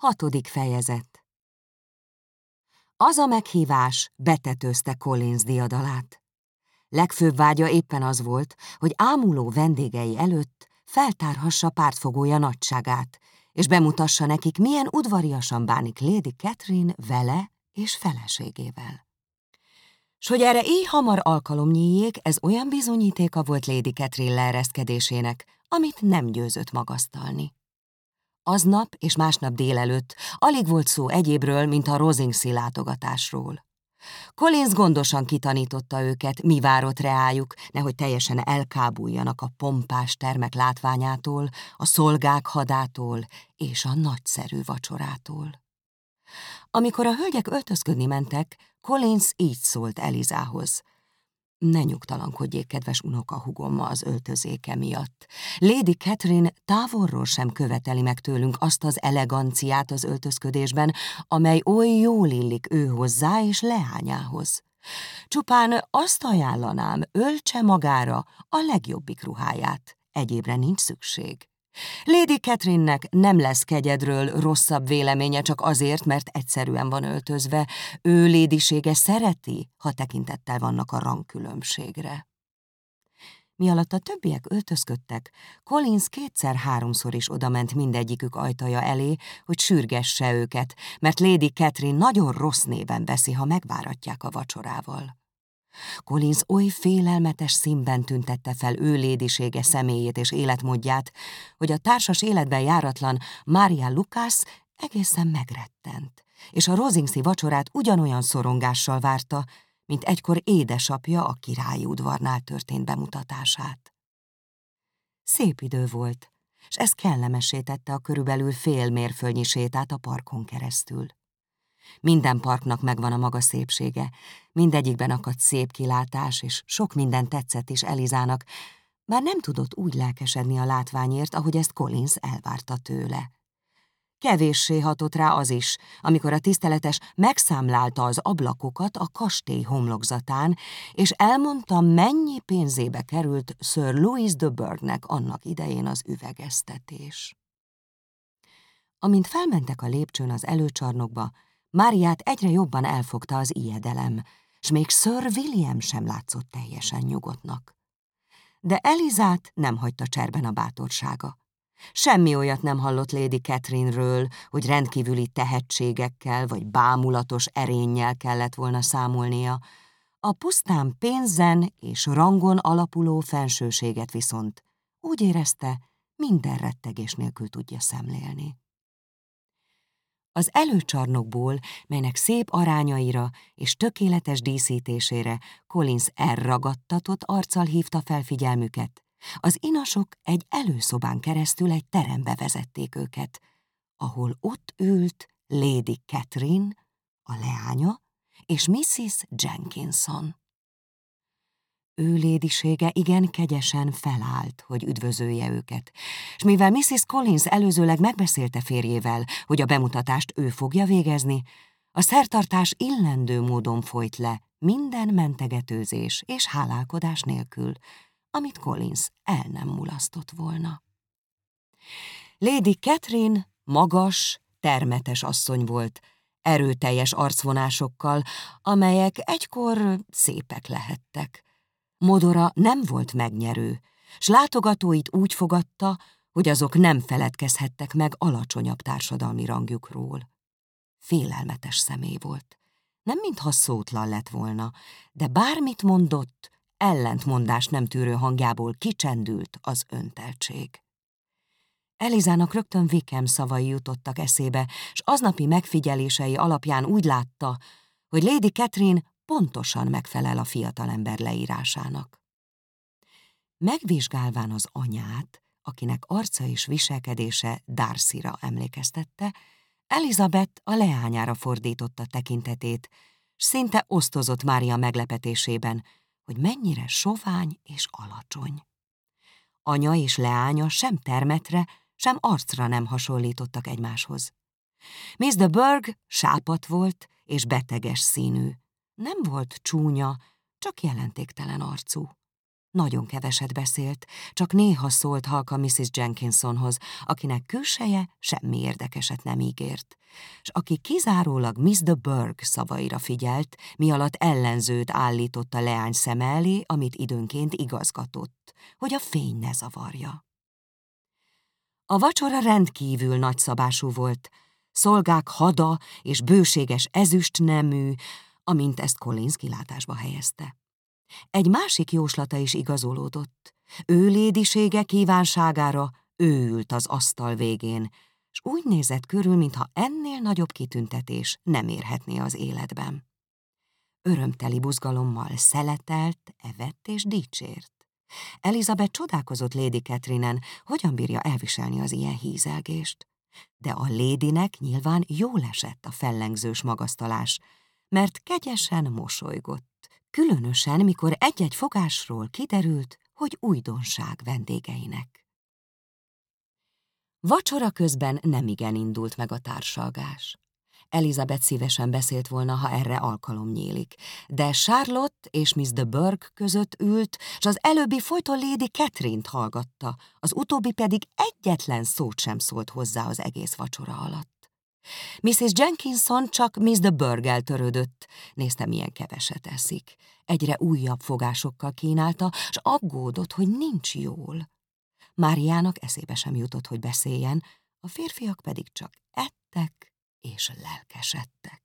Hatodik fejezet Az a meghívás betetőzte Collins diadalát. Legfőbb vágya éppen az volt, hogy ámuló vendégei előtt feltárhassa pártfogója nagyságát, és bemutassa nekik, milyen udvariasan bánik Lady Catherine vele és feleségével. S hogy erre így hamar alkalom nyíljék, ez olyan bizonyítéka volt Lady Catherine leereszkedésének, amit nem győzött magasztalni. Aznap és másnap délelőtt alig volt szó egyébről, mint a Rosingszi látogatásról. Collins gondosan kitanította őket, mi várott reájuk, nehogy teljesen elkábuljanak a pompás termek látványától, a szolgák hadától és a nagyszerű vacsorától. Amikor a hölgyek öltözködni mentek, Collins így szólt Elizához. Ne nyugtalankodjék, kedves unokahugomma az öltözéke miatt. Lady Catherine távolról sem követeli meg tőlünk azt az eleganciát az öltözködésben, amely oly jól illik ő hozzá és leányához. Csupán azt ajánlanám, öltse magára a legjobbik ruháját. Egyébre nincs szükség. Lady Catherinenek nem lesz kegyedről rosszabb véleménye csak azért, mert egyszerűen van öltözve. Ő lédisége szereti, ha tekintettel vannak a rangkülönbségre. Mi alatt a többiek öltözködtek, Collins kétszer-háromszor is odament mindegyikük ajtaja elé, hogy sürgesse őket, mert Lady Catherine nagyon rossz néven veszi, ha megváratják a vacsorával. Collins oly félelmetes színben tüntette fel ő lédisége személyét és életmódját, hogy a társas életben járatlan Mária Lucas egészen megrettent, és a Rosingszi vacsorát ugyanolyan szorongással várta, mint egykor édesapja a királyi udvarnál történt bemutatását. Szép idő volt, és ez kellemesé tette a körülbelül fél mérföldnyi sétát a parkon keresztül. Minden parknak megvan a maga szépsége, mindegyikben akadt szép kilátás, és sok minden tetszett is Elizának, bár nem tudott úgy lelkesedni a látványért, ahogy ezt Collins elvárta tőle. Kevéssé hatott rá az is, amikor a tiszteletes megszámlálta az ablakokat a kastély homlokzatán, és elmondta, mennyi pénzébe került Sir Louis de Burghnek annak idején az üvegeztetés. Amint felmentek a lépcsőn az előcsarnokba, Máriát egyre jobban elfogta az ijedelem, s még Sir William sem látszott teljesen nyugodtnak. De Elizát nem hagyta cserben a bátorsága. Semmi olyat nem hallott Lady Catherine-ről, hogy rendkívüli tehetségekkel vagy bámulatos erénnyel kellett volna számolnia. A pusztán pénzen és rangon alapuló fensőséget viszont úgy érezte, minden rettegés nélkül tudja szemlélni. Az előcsarnokból, melynek szép arányaira és tökéletes díszítésére Collins elragadtatott arccal hívta fel figyelmüket, az inasok egy előszobán keresztül egy terembe vezették őket, ahol ott ült Lady Catherine, a leánya, és Mrs. Jenkinson. Ő lédisége igen kegyesen felállt, hogy üdvözölje őket, és mivel Mrs. Collins előzőleg megbeszélte férjével, hogy a bemutatást ő fogja végezni, a szertartás illendő módon folyt le, minden mentegetőzés és hálálkodás nélkül, amit Collins el nem mulasztott volna. Lady Catherine magas, termetes asszony volt, erőteljes arcvonásokkal, amelyek egykor szépek lehettek. Modora nem volt megnyerő, s látogatóit úgy fogadta, hogy azok nem feledkezhettek meg alacsonyabb társadalmi rangjukról. Félelmetes személy volt. Nem mintha szótlan lett volna, de bármit mondott, ellentmondás nem tűrő hangjából kicsendült az önteltség. Elizának rögtön Vikem szavai jutottak eszébe, s aznapi megfigyelései alapján úgy látta, hogy Lady Catherine pontosan megfelel a fiatalember leírásának. Megvizsgálván az anyát, akinek arca és viselkedése Darcyra emlékeztette, Elizabeth a leányára fordította tekintetét, s szinte osztozott Mária meglepetésében, hogy mennyire sovány és alacsony. Anya és leánya sem termetre, sem arcra nem hasonlítottak egymáshoz. Miss de Berg sápat volt és beteges színű, nem volt csúnya, csak jelentéktelen arcú. Nagyon keveset beszélt, csak néha szólt halka Mrs. Jenkinsonhoz, akinek külseje semmi érdekeset nem ígért, és aki kizárólag Miss de Burg szavaira figyelt, mi alatt ellenzőt állított a leány szem elé, amit időnként igazgatott, hogy a fény ne zavarja. A vacsora rendkívül nagyszabású volt, szolgák hada és bőséges ezüst nemű, amint ezt Collins kilátásba helyezte. Egy másik jóslata is igazolódott. Ő lédisége kívánságára ő ült az asztal végén, és úgy nézett körül, mintha ennél nagyobb kitüntetés nem érhetné az életben. Örömteli buzgalommal szeletelt, evett és dicsért. Elizabeth csodálkozott Lady Catherine-en, hogyan bírja elviselni az ilyen hízelgést. De a lédinek nyilván jól esett a fellengzős magasztalás, mert kegyesen mosolygott különösen, mikor egy-egy fogásról kiderült, hogy újdonság vendégeinek. Vacsora közben nemigen indult meg a társalgás. Elizabeth szívesen beszélt volna, ha erre alkalom nyílik, de Charlotte és Miss de Burgh között ült, és az előbbi folyton Lady Catherine-t hallgatta, az utóbbi pedig egyetlen szót sem szólt hozzá az egész vacsora alatt. Mrs. Jenkinson csak Miss de Burgel törődött, nézte milyen keveset eszik. Egyre újabb fogásokkal kínálta, s aggódott, hogy nincs jól. Máriának eszébe sem jutott, hogy beszéljen, a férfiak pedig csak ettek és lelkesedtek.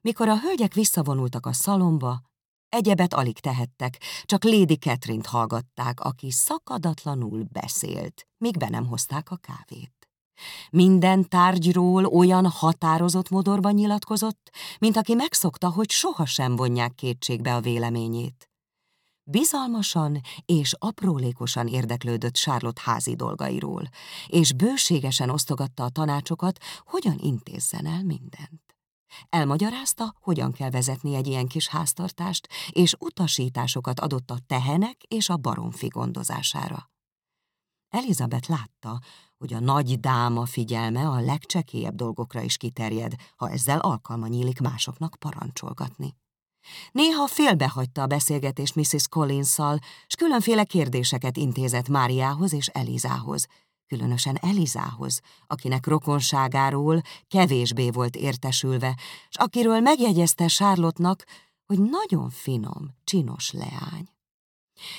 Mikor a hölgyek visszavonultak a szalomba, egyebet alig tehettek, csak Lady Catherine-t hallgatták, aki szakadatlanul beszélt, míg be nem hozták a kávét. Minden tárgyról olyan határozott modorban nyilatkozott, mint aki megszokta, hogy sohasem vonják kétségbe a véleményét. Bizalmasan és aprólékosan érdeklődött Charlotte házi dolgairól, és bőségesen osztogatta a tanácsokat, hogyan intézzen el mindent. Elmagyarázta, hogyan kell vezetni egy ilyen kis háztartást, és utasításokat adott a tehenek és a baromfi gondozására. Elizabeth látta, hogy a nagy dáma figyelme a legcsekélyebb dolgokra is kiterjed, ha ezzel alkalma nyílik másoknak parancsolgatni. Néha félbehagyta a beszélgetést Mrs. Collins-szal, s különféle kérdéseket intézett Máriához és Elizához, különösen Elizához, akinek rokonságáról kevésbé volt értesülve, s akiről megjegyezte Charlotte-nak, hogy nagyon finom, csinos leány.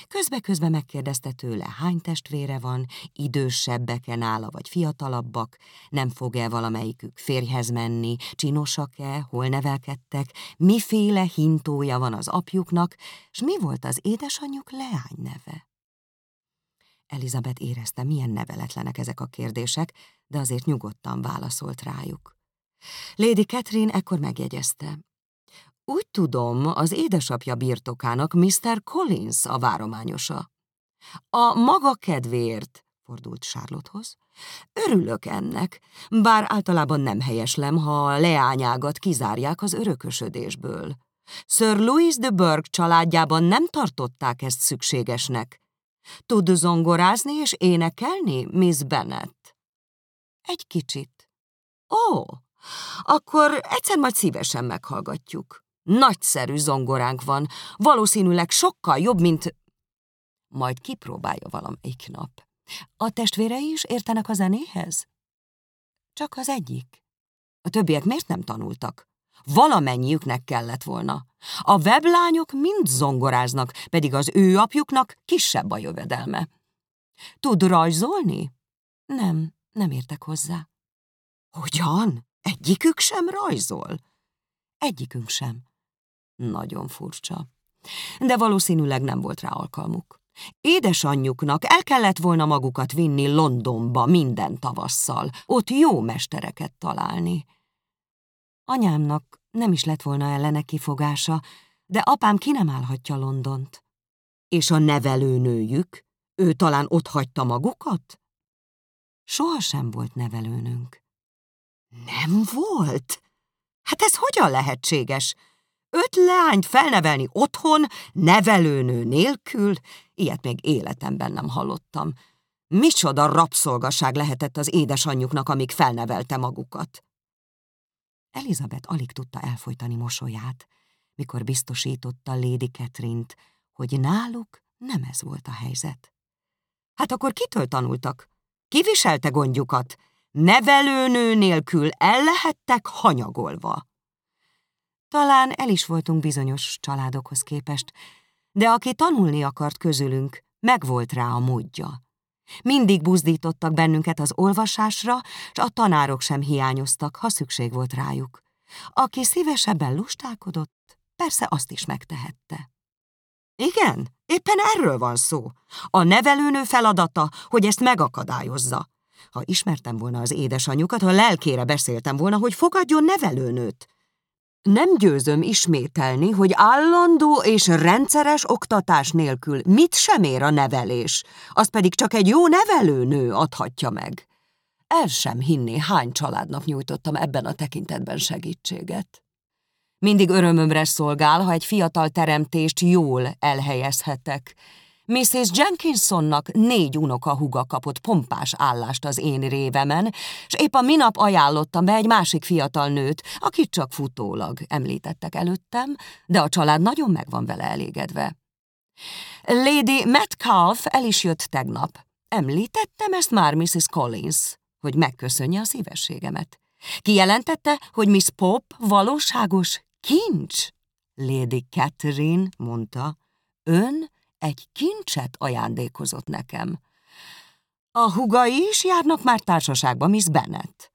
Közbe-közbe megkérdezte tőle, hány testvére van, idősebbek-e nála, vagy fiatalabbak, nem fog-e valamelyikük férjhez menni, csinosak-e, hol nevelkedtek, miféle hintója van az apjuknak, s mi volt az édesanyjuk leány neve. Elizabeth érezte, milyen neveletlenek ezek a kérdések, de azért nyugodtan válaszolt rájuk. Lady Catherine ekkor megjegyezte, úgy tudom, az édesapja birtokának Mr. Collins a várományosa. A maga kedvéért, fordult Charlottehoz, örülök ennek, bár általában nem helyeslem, ha a leányágat kizárják az örökösödésből. Sir Louis de Burgh családjában nem tartották ezt szükségesnek. Tud zongorázni és énekelni, Miss Bennet? Egy kicsit. Ó, akkor egyszer majd szívesen meghallgatjuk. Nagyszerű zongoránk van, valószínűleg sokkal jobb, mint... Majd kipróbálja valamelyik nap. A testvérei is értenek a zenéhez? Csak az egyik. A többiek miért nem tanultak? Valamennyiüknek kellett volna. A weblányok mind zongoráznak, pedig az ő apjuknak kisebb a jövedelme. Tud rajzolni? Nem, nem értek hozzá. Hogyan? Egyikük sem rajzol? Egyikünk sem. Nagyon furcsa. De valószínűleg nem volt rá alkalmuk. Édesanyjuknak el kellett volna magukat vinni Londonba minden tavasszal, ott jó mestereket találni. Anyámnak nem is lett volna ellene kifogása, de apám ki nem állhatja Londont. És a nevelőnőjük? Ő talán ott hagyta magukat? Soha sem volt nevelőnünk. Nem volt? Hát ez hogyan lehetséges? Öt leányt felnevelni otthon, nevelőnő nélkül? Ilyet még életemben nem hallottam. Micsoda rabszolgaság lehetett az édesanyjuknak, amíg felnevelte magukat. Elizabeth alig tudta elfolytani mosolyát, mikor biztosította Lady catherine hogy náluk Nem ez volt a helyzet. Hát akkor kitől tanultak? Ki viselte gondjukat? Nevelőnő nélkül el lehettek hanyagolva. Talán el is voltunk bizonyos családokhoz képest, de aki tanulni akart közülünk, megvolt rá a módja. Mindig buzdítottak bennünket az olvasásra, s a tanárok sem hiányoztak, ha szükség volt rájuk. Aki szívesebben lustálkodott, persze azt is megtehette. Igen, éppen erről van szó. A nevelőnő feladata, hogy ezt megakadályozza. Ha ismertem volna az édesanyjukat, ha lelkére beszéltem volna, hogy fogadjon nevelőnőt. Nem győzöm ismételni, hogy állandó és rendszeres oktatás nélkül mit sem ér a nevelés, azt pedig csak egy jó nevelőnő adhatja meg. El sem hinni, hány családnak nyújtottam ebben a tekintetben segítséget. Mindig örömömre szolgál, ha egy fiatal teremtést jól elhelyezhetek. Mrs. Jenkinsonnak négy unoka huga kapott pompás állást az én révemen, és épp a minap ajánlottam be egy másik fiatal nőt, akit csak futólag említettek előttem, de a család nagyon meg van vele elégedve. Lady Metcalf el is jött tegnap. Említettem ezt már Mrs. Collins, hogy megköszönje a szívességemet. Kijelentette, hogy Miss Pop valóságos kincs. Lady Catherine mondta, ön egy kincset ajándékozott nekem. A hugai is járnak már társaságba, Miss Bennet.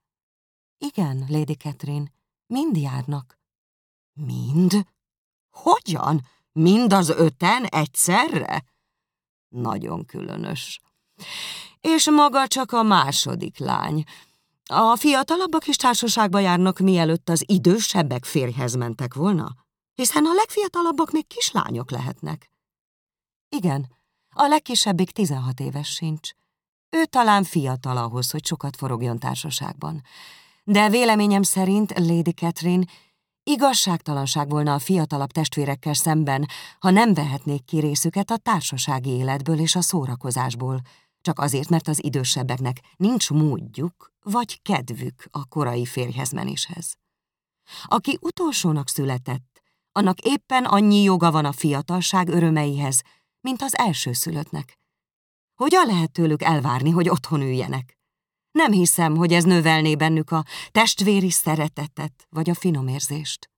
Igen, Lady Catherine, mind járnak. Mind? Hogyan? Mind az öten egyszerre? Nagyon különös. És maga csak a második lány. A fiatalabbak is társaságba járnak, mielőtt az idősebbek férjhez mentek volna? Hiszen a legfiatalabbak még kislányok lehetnek. Igen, a legkisebbik 16 éves sincs. Ő talán fiatal ahhoz, hogy sokat forogjon társaságban. De véleményem szerint, Lady Catherine, igazságtalanság volna a fiatalabb testvérekkel szemben, ha nem vehetnék ki részüket a társasági életből és a szórakozásból, csak azért, mert az idősebbeknek nincs módjuk vagy kedvük a korai férjhez Aki utolsónak született, annak éppen annyi joga van a fiatalság örömeihez, mint az elsőszülöttnek. Hogyan lehet tőlük elvárni, hogy otthon üljenek? Nem hiszem, hogy ez növelné bennük a testvéri szeretetet vagy a finomérzést.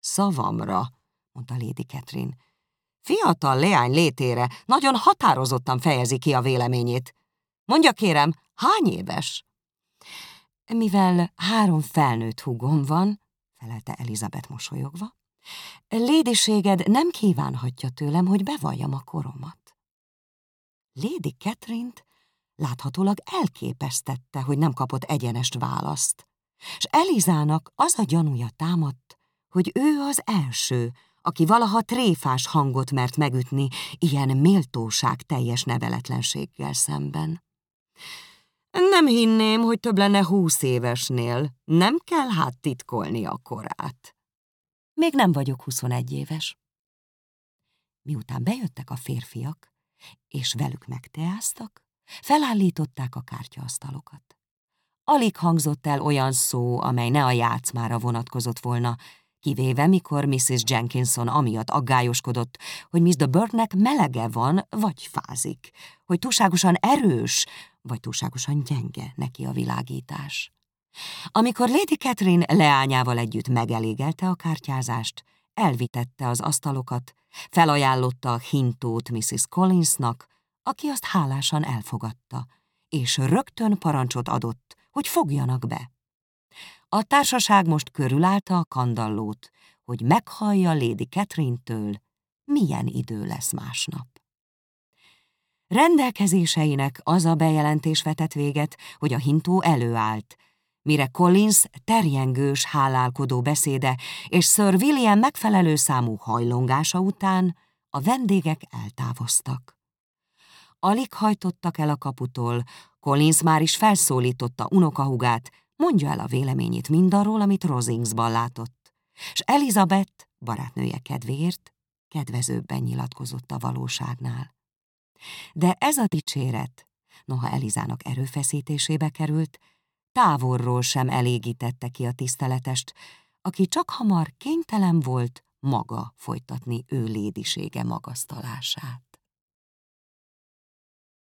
Szavamra, mondta Lady Catherine. Fiatal leány létére nagyon határozottan fejezi ki a véleményét. Mondja kérem, hány éves? Mivel három felnőtt húgom van, felelte Elizabeth mosolyogva, Lédiséged nem kívánhatja tőlem, hogy bevalljam a koromat. Lady catherine láthatólag elképesztette, hogy nem kapott egyenest választ, és Elizának az a gyanúja támadt, hogy ő az első, aki valaha tréfás hangot mert megütni ilyen méltóság teljes neveletlenséggel szemben. Nem hinném, hogy több lenne húsz évesnél, nem kell hát titkolni a korát. Még nem vagyok 21 éves. Miután bejöttek a férfiak, és velük megteáztak, felállították a kártyaasztalokat. Alig hangzott el olyan szó, amely ne a játszmára vonatkozott volna, kivéve mikor Mrs. Jenkinson amiatt aggályoskodott, hogy de Birdnek melege van, vagy fázik, hogy túlságosan erős, vagy túlságosan gyenge neki a világítás. Amikor Lady Catherine leányával együtt megelégelte a kártyázást, elvitette az asztalokat, felajánlotta a hintót Mrs. Collinsnak, aki azt hálásan elfogadta, és rögtön parancsot adott, hogy fogjanak be. A társaság most körülállta a kandallót, hogy meghallja Lady Catherine-től, milyen idő lesz másnap. Rendelkezéseinek az a bejelentés vetett véget, hogy a hintó előállt, mire Collins terjengős, hálálkodó beszéde és Sir William megfelelő számú hajlongása után a vendégek eltávoztak. Alig hajtottak el a kaputól, Collins már is felszólította unokahugát, mondja el a véleményét mindarról, amit Rosingsban látott, és Elizabeth, barátnője kedvéért, kedvezőbben nyilatkozott a valóságnál. De ez a dicséret, noha Elizának erőfeszítésébe került, távolról sem elégítette ki a tiszteletest, aki csak hamar kénytelen volt maga folytatni ő lédisége magasztalását.